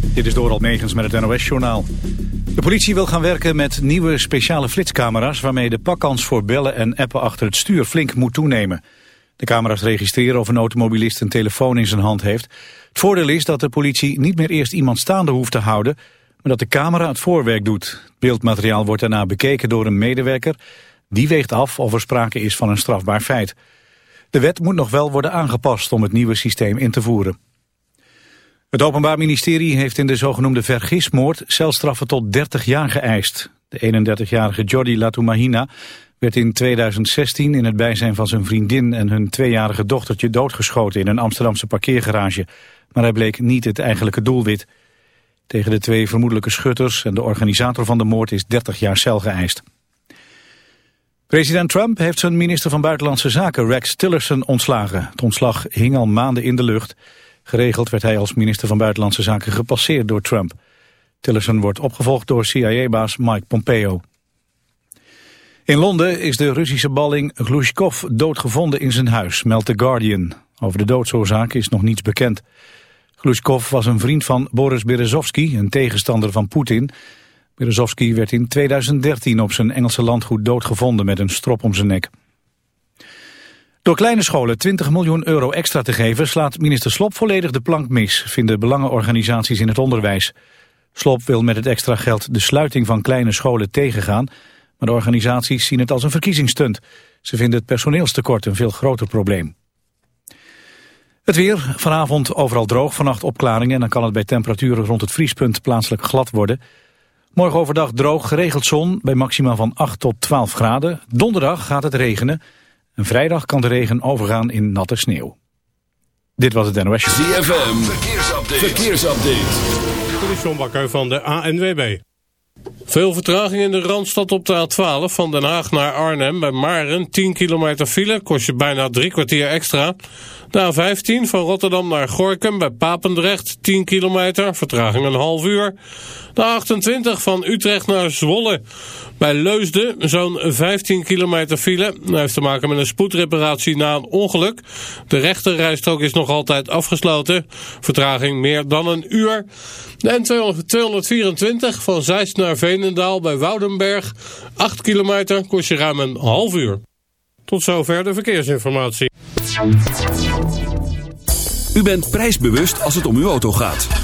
Dit is Doral Megens met het NOS-journaal. De politie wil gaan werken met nieuwe speciale flitscamera's... waarmee de pakkans voor bellen en appen achter het stuur flink moet toenemen. De camera's registreren of een automobilist een telefoon in zijn hand heeft. Het voordeel is dat de politie niet meer eerst iemand staande hoeft te houden... maar dat de camera het voorwerk doet. Het beeldmateriaal wordt daarna bekeken door een medewerker. Die weegt af of er sprake is van een strafbaar feit. De wet moet nog wel worden aangepast om het nieuwe systeem in te voeren. Het Openbaar Ministerie heeft in de zogenoemde vergismoord celstraffen tot 30 jaar geëist. De 31-jarige Jordi Latumahina werd in 2016 in het bijzijn van zijn vriendin en hun tweejarige dochtertje doodgeschoten in een Amsterdamse parkeergarage. Maar hij bleek niet het eigenlijke doelwit. Tegen de twee vermoedelijke schutters en de organisator van de moord is 30 jaar cel geëist. President Trump heeft zijn minister van Buitenlandse Zaken Rex Tillerson ontslagen. Het ontslag hing al maanden in de lucht. Geregeld werd hij als minister van Buitenlandse Zaken gepasseerd door Trump. Tillerson wordt opgevolgd door CIA-baas Mike Pompeo. In Londen is de Russische balling Glushkov doodgevonden in zijn huis, meldt The Guardian. Over de doodsoorzaak is nog niets bekend. Glushkov was een vriend van Boris Berezovsky, een tegenstander van Poetin. Berezovsky werd in 2013 op zijn Engelse landgoed doodgevonden met een strop om zijn nek. Door kleine scholen 20 miljoen euro extra te geven slaat minister Slop volledig de plank mis, vinden belangenorganisaties in het onderwijs. Slop wil met het extra geld de sluiting van kleine scholen tegengaan, maar de organisaties zien het als een verkiezingsstunt. Ze vinden het personeelstekort een veel groter probleem. Het weer, vanavond overal droog, vannacht opklaringen en dan kan het bij temperaturen rond het vriespunt plaatselijk glad worden. Morgen overdag droog, geregeld zon, bij maxima van 8 tot 12 graden. Donderdag gaat het regenen. En vrijdag kan de regen overgaan in natte sneeuw. Dit was het NOS. ZFM, verkeersupdate. verkeersupdate. Dit is John Bakker van de ANWB. Veel vertraging in de Randstad op de A12 van Den Haag naar Arnhem. Bij Maren 10 kilometer file, kost je bijna drie kwartier extra. De A15 van Rotterdam naar Gorkum bij Papendrecht 10 kilometer, vertraging een half uur. De 28 van Utrecht naar Zwolle bij Leusden zo'n 15 kilometer file. Dat heeft te maken met een spoedreparatie na een ongeluk. De rechterrijstrook is nog altijd afgesloten. Vertraging meer dan een uur. De N224 van Zeist naar Veenendaal bij Woudenberg. 8 kilometer kost je ruim een half uur. Tot zover de verkeersinformatie. U bent prijsbewust als het om uw auto gaat.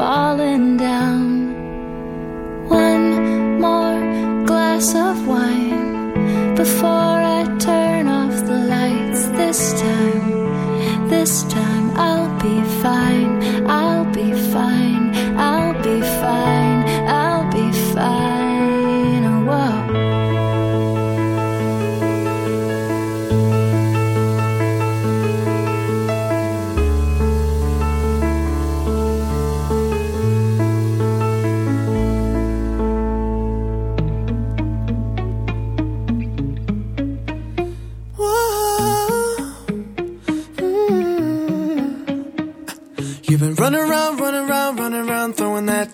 falling.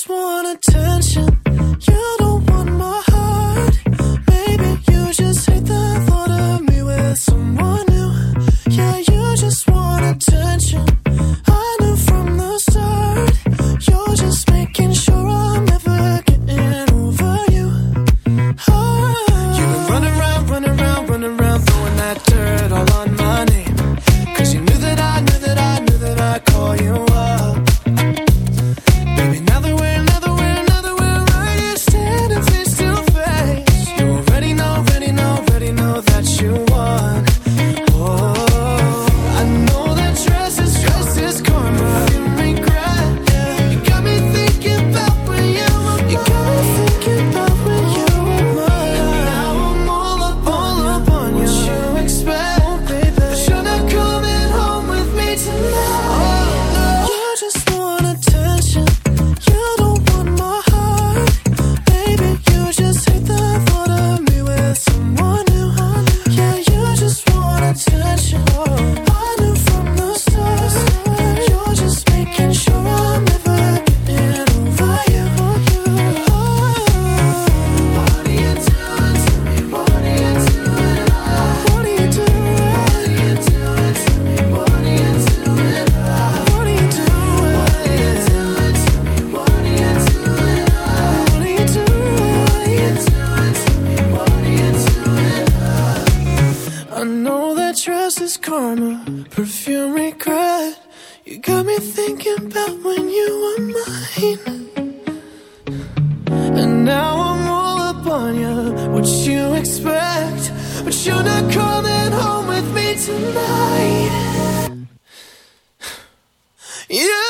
just want attention Yeah.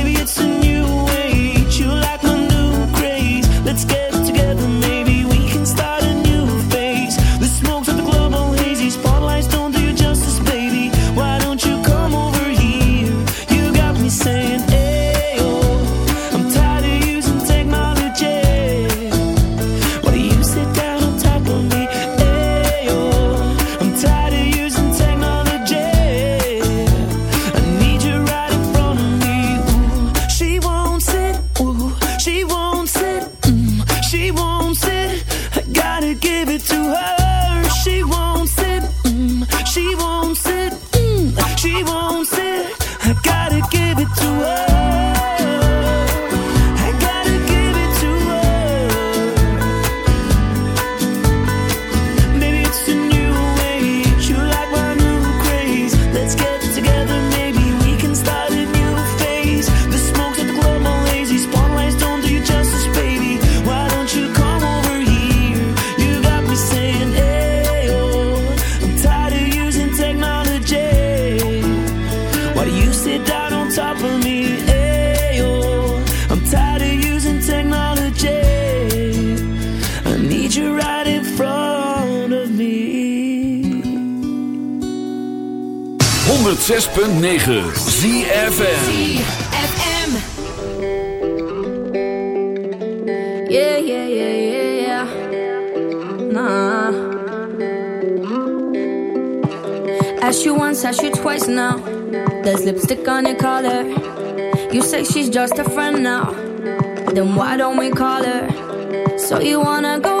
106.9 ZFM Yeah, yeah, yeah, yeah, yeah. Nah. You once, asked you twice now. There's lipstick on your collar. You say she's just a friend now. Then why don't we call her? So you wanna go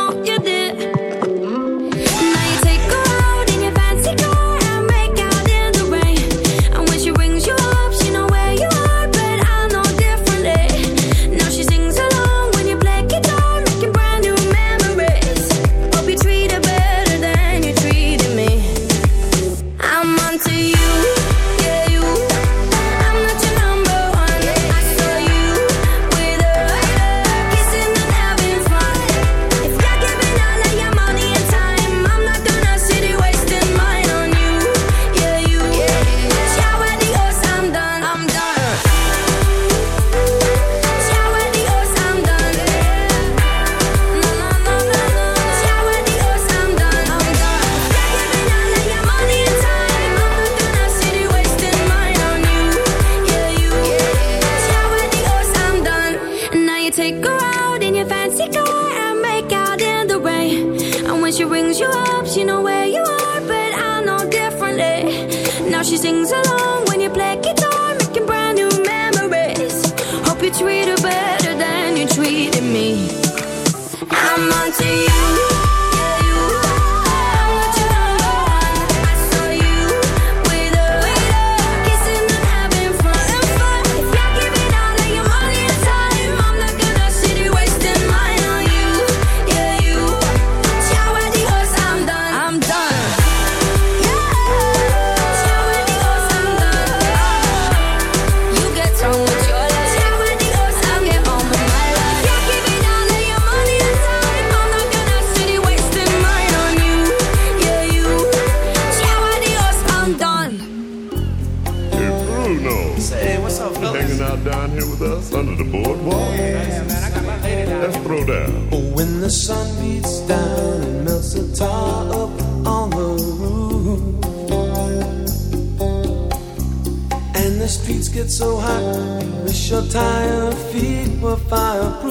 Your tired feet were fireproof.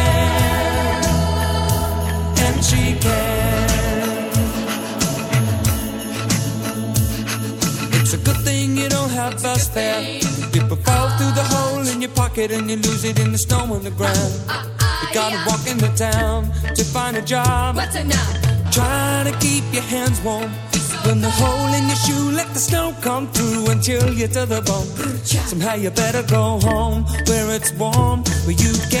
And she can. It's a good thing you don't have bus fare. People fall through the hole in your pocket and you lose it in the snow on the ground. You gotta walk into town to find a job. What's enough? Try to keep your hands warm. When the hole in your shoe, let the snow come through until you're to the bone. Somehow you better go home where it's warm, where you can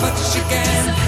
much she can.